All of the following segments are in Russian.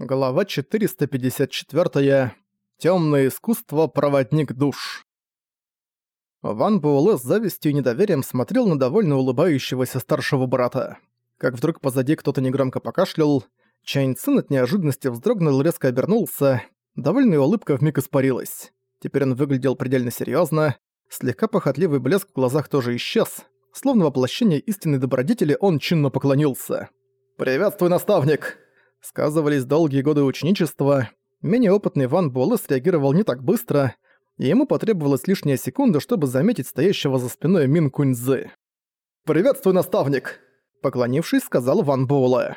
Глава 454. Тёмное искусство. Проводник душ. Ван Буэлэ с завистью и недоверием смотрел на довольно улыбающегося старшего брата. Как вдруг позади кто-то негромко покашлял, Чэнь Цин от неожиданности вздрогнул и резко обернулся, довольная улыбка вмиг испарилась. Теперь он выглядел предельно серьёзно, слегка похотливый блеск в глазах тоже исчез, словно воплощение истинной добродетели он чинно поклонился. «Приветствуй, наставник!» Сказывались долгие годы ученичества, менее опытный Ван Буэлэ среагировал не так быстро, и ему потребовалась лишняя секунда, чтобы заметить стоящего за спиной Мин Кунь Цзы. «Приветствуй, наставник!» Поклонившись, сказал Ван Буэлэ.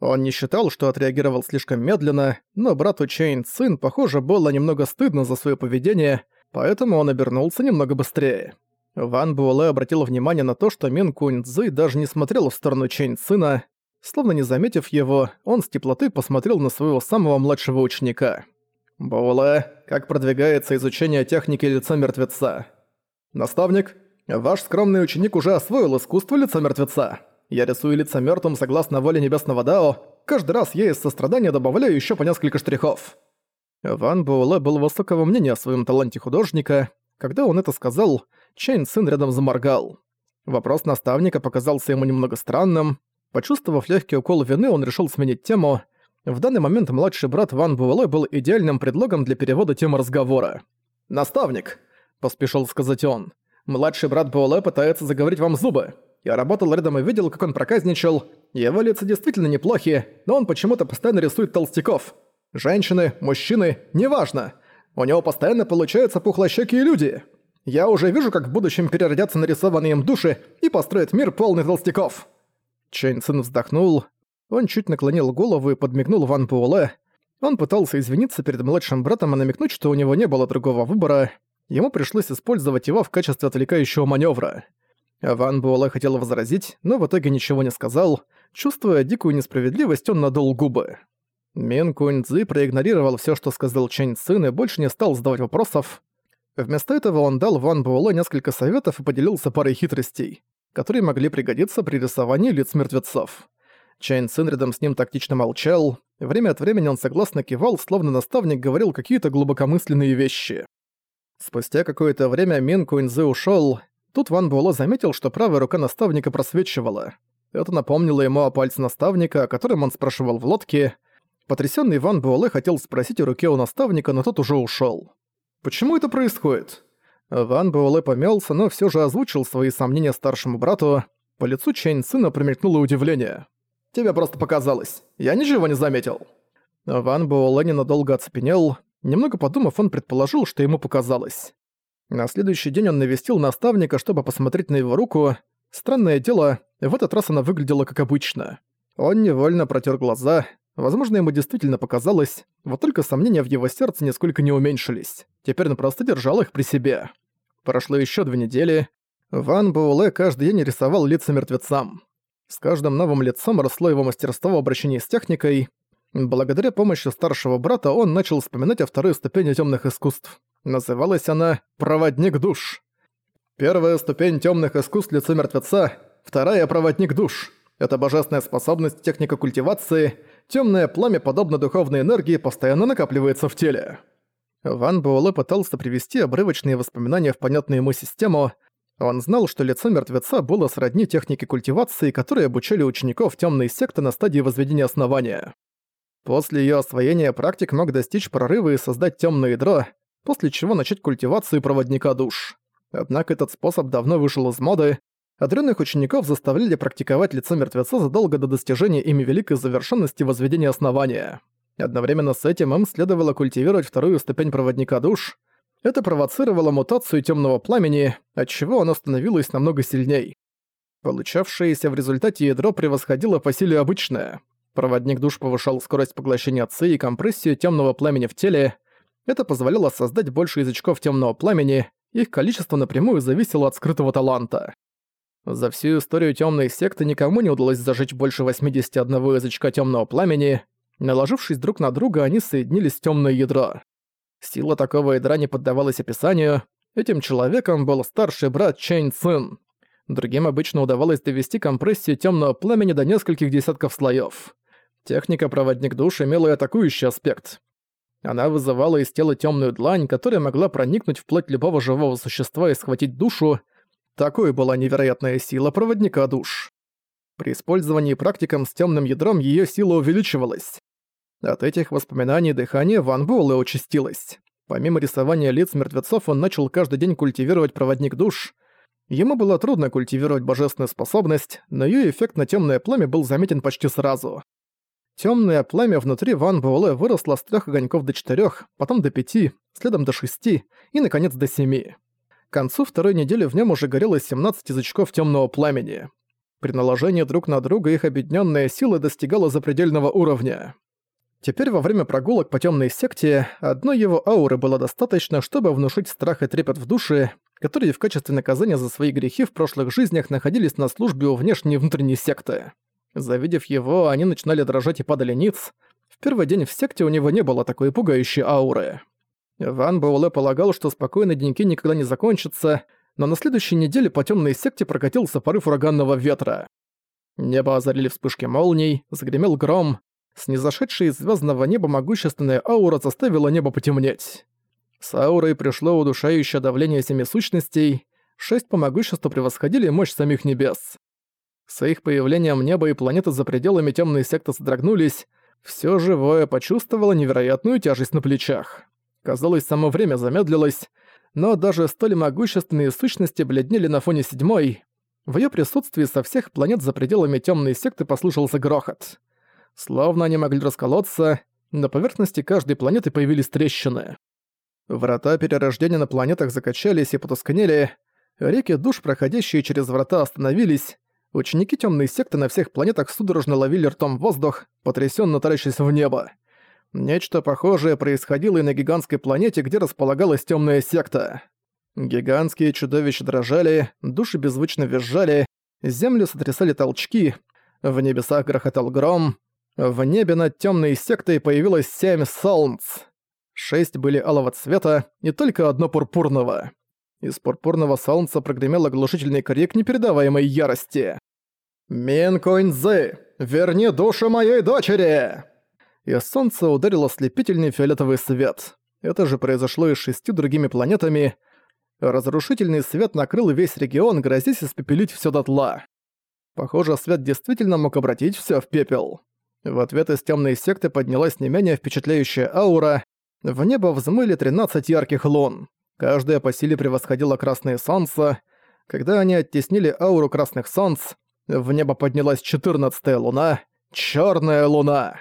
Он не считал, что отреагировал слишком медленно, но брату Чейн Цин, похоже, было немного стыдно за свое поведение, поэтому он обернулся немного быстрее. Ван Буэлэ обратил внимание на то, что Мин Кунь Цзы даже не смотрел в сторону Чейн Цина, Словно не заметив его, он с теплоты посмотрел на своего самого младшего ученика. «Була, как продвигается изучение техники лица мертвеца?» «Наставник, ваш скромный ученик уже освоил искусство лица мертвеца. Я рисую лица мертвым согласно воле небесного Дао. Каждый раз я из сострадания добавляю еще по несколько штрихов». Ван Буэлэ был высокого мнения о своем таланте художника. Когда он это сказал, Чейн сын рядом заморгал. Вопрос наставника показался ему немного странным, Почувствовав легкий укол вины, он решил сменить тему. В данный момент младший брат Ван Буэлэ был идеальным предлогом для перевода темы разговора. «Наставник!» – поспешил сказать он. «Младший брат Буэлэ пытается заговорить вам зубы. Я работал рядом и видел, как он проказничал. Его лица действительно неплохие, но он почему-то постоянно рисует толстяков. Женщины, мужчины, неважно. У него постоянно получаются пухлощёкие люди. Я уже вижу, как в будущем переродятся нарисованные им души и построят мир полный толстяков». Чэнь Цин вздохнул. Он чуть наклонил голову и подмигнул Ван Буэлэ. Он пытался извиниться перед младшим братом и намекнуть, что у него не было другого выбора. Ему пришлось использовать его в качестве отвлекающего маневра. Ван Буэлэ хотел возразить, но в итоге ничего не сказал. Чувствуя дикую несправедливость, он надул губы. Мин Кунь Цзи проигнорировал все, что сказал Чэнь Цин, и больше не стал задавать вопросов. Вместо этого он дал Ван Буэлэ несколько советов и поделился парой хитростей которые могли пригодиться при рисовании лиц мертвецов. Чайн Цин рядом с ним тактично молчал, время от времени он согласно кивал, словно наставник говорил какие-то глубокомысленные вещи. Спустя какое-то время Мин Куинзы ушёл, тут Ван Буэлло заметил, что правая рука наставника просвечивала. Это напомнило ему о пальце наставника, о котором он спрашивал в лодке. Потрясённый Ван Буэлэ хотел спросить о руке у наставника, но тот уже ушёл. «Почему это происходит?» Ван Буэлэ помялся, но все же озвучил свои сомнения старшему брату. По лицу Чэнь сына промелькнуло удивление. «Тебе просто показалось. Я ничего не заметил». Ван Буэлэ ненадолго оцепенел. Немного подумав, он предположил, что ему показалось. На следующий день он навестил наставника, чтобы посмотреть на его руку. Странное дело, в этот раз она выглядела как обычно. Он невольно протер глаза. Возможно, ему действительно показалось, вот только сомнения в его сердце нисколько не уменьшились. Теперь он просто держал их при себе. Прошло еще две недели. Ван Буэлэ каждый день рисовал лица мертвецам. С каждым новым лицом росло его мастерство в обращении с техникой. Благодаря помощи старшего брата он начал вспоминать о второй ступени темных искусств. Называлась она «Проводник душ». Первая ступень темных искусств лица мертвеца, вторая — «Проводник душ». Это божественная способность техника культивации, темное пламя, подобно духовной энергии, постоянно накапливается в теле. Ван Буэлэ пытался привести обрывочные воспоминания в понятную ему систему. Он знал, что лицо мертвеца было сродни технике культивации, которой обучали учеников темной секты на стадии возведения основания. После ее освоения практик мог достичь прорыва и создать темное ядро, после чего начать культивацию проводника душ. Однако этот способ давно вышел из моды, одаренных учеников заставляли практиковать лицо мертвеца задолго до достижения ими великой завершенности возведения основания. Одновременно с этим им следовало культивировать вторую ступень проводника душ. Это провоцировало мутацию темного пламени, отчего оно становилось намного сильней. Получавшееся в результате ядро превосходило по силе обычное. Проводник душ повышал скорость поглощения ци и компрессию темного пламени в теле. Это позволяло создать больше язычков темного пламени, их количество напрямую зависело от скрытого таланта. За всю историю темной секты никому не удалось зажечь больше 81 язычка темного пламени, Наложившись друг на друга, они соединились в тёмное ядро. Сила такого ядра не поддавалась описанию. Этим человеком был старший брат Чэнь Цин. Другим обычно удавалось довести компрессию тёмного пламени до нескольких десятков слоёв. Техника «Проводник душ» имела и атакующий аспект. Она вызывала из тела темную длань, которая могла проникнуть в плоть любого живого существа и схватить душу. Такой была невероятная сила проводника душ. При использовании практикам с темным ядром ее сила увеличивалась. От этих воспоминаний дыхание Ван Буэлэ участилось. Помимо рисования лиц мертвецов, он начал каждый день культивировать проводник душ. Ему было трудно культивировать божественную способность, но ее эффект на темное пламя был заметен почти сразу. Темное пламя внутри Ван Буэлэ выросло с трех огоньков до четырех, потом до пяти, следом до шести и, наконец, до семи. К концу второй недели в нем уже горело 17 язычков темного пламени. При наложении друг на друга их объединенная сила достигала запредельного уровня. Теперь во время прогулок по темной секте одной его ауры было достаточно, чтобы внушить страх и трепет в душе, которые в качестве наказания за свои грехи в прошлых жизнях находились на службе у внешней и внутренней секты. Завидев его, они начинали дрожать и падали ниц. В первый день в секте у него не было такой пугающей ауры. Ван Буэлэ полагал, что спокойные деньки никогда не закончатся, но на следующей неделе по темной секте прокатился порыв ураганного ветра. Небо озарили вспышки молний, загремел гром, Снизошедшая из звездного неба могущественная аура заставила небо потемнеть. С аурой пришло удушающее давление семи сущностей, шесть по могуществу превосходили мощь самих небес. С их появлением небо и планеты за пределами темной секты содрогнулись, все живое почувствовало невероятную тяжесть на плечах. Казалось, само время замедлилось, но даже столь могущественные сущности бледнели на фоне седьмой. В ее присутствии со всех планет за пределами темной секты послышался грохот. Словно они могли расколоться, на поверхности каждой планеты появились трещины. Врата перерождения на планетах закачались и потускнели, реки душ, проходящие через врата, остановились, ученики темной секты на всех планетах судорожно ловили ртом воздух, потрясенно таращась в небо. Нечто похожее происходило и на гигантской планете, где располагалась темная секта. Гигантские чудовища дрожали, души беззвучно визжали, землю сотрясали толчки, в небесах грохотал гром, в небе над темной сектой появилось семь солнц. Шесть были алого цвета и только одно пурпурного. Из пурпурного солнца прогремел оглушительный крик непередаваемой ярости. «Мин Куинзы, верни душу моей дочери!» И солнце ударило слепительный фиолетовый свет. Это же произошло и с шестью другими планетами. Разрушительный свет накрыл весь регион, грозясь испепелить всё дотла. Похоже, свет действительно мог обратить всё в пепел. В ответ из темной секты поднялась не менее впечатляющая аура. В небо взмыли 13 ярких лун. Каждая по силе превосходила красное солнце. Когда они оттеснили ауру красных солнц, в небо поднялась 14 луна — Черная луна.